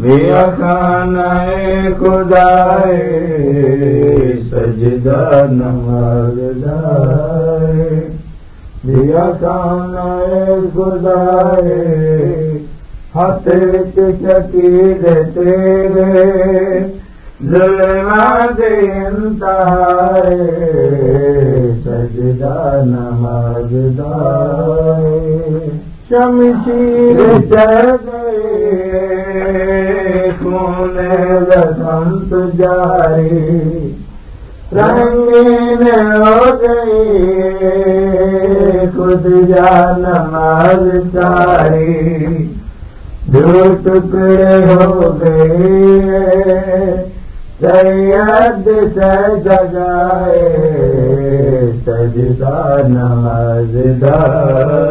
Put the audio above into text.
मिया खानाए खुदाए सजदा नमाज़दाए मिया खानाए खुदाए हथ विच दे इंतहाए सजदा नमाज़दाए जारी रंगीन हो गई खुद जा नमाज सारी दो टुकड़े हो गए सैयद से जगाए सजदा नमाज दाए